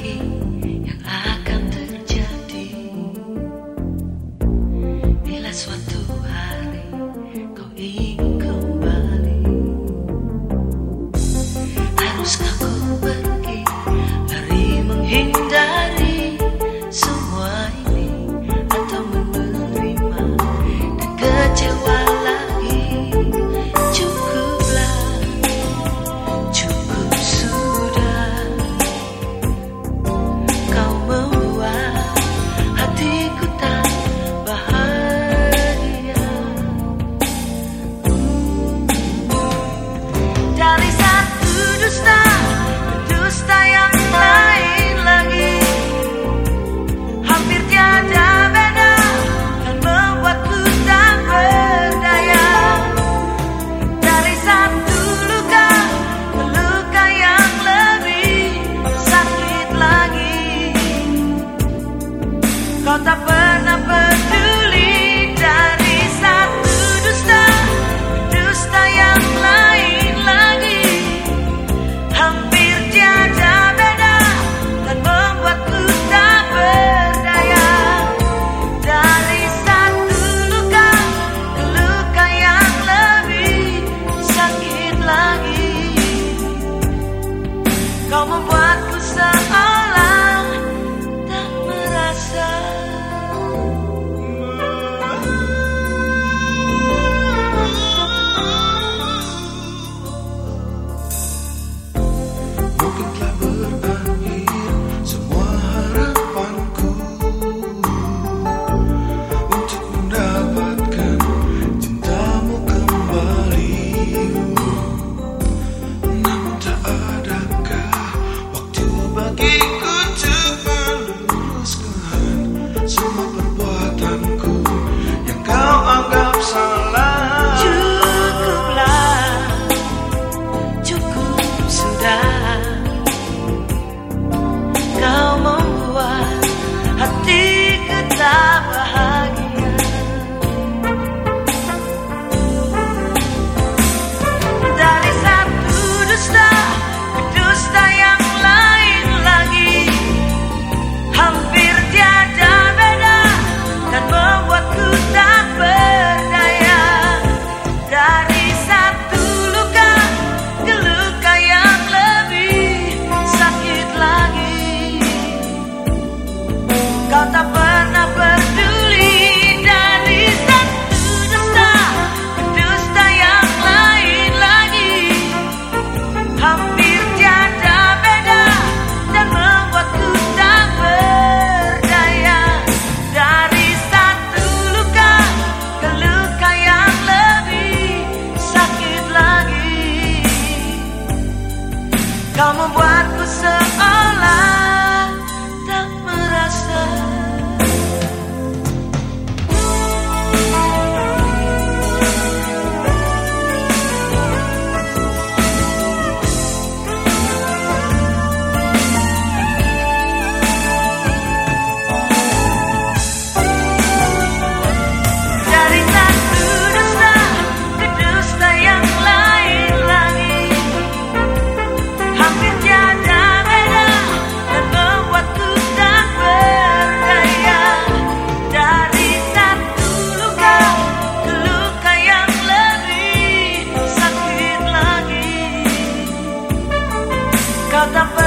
aquí. the out the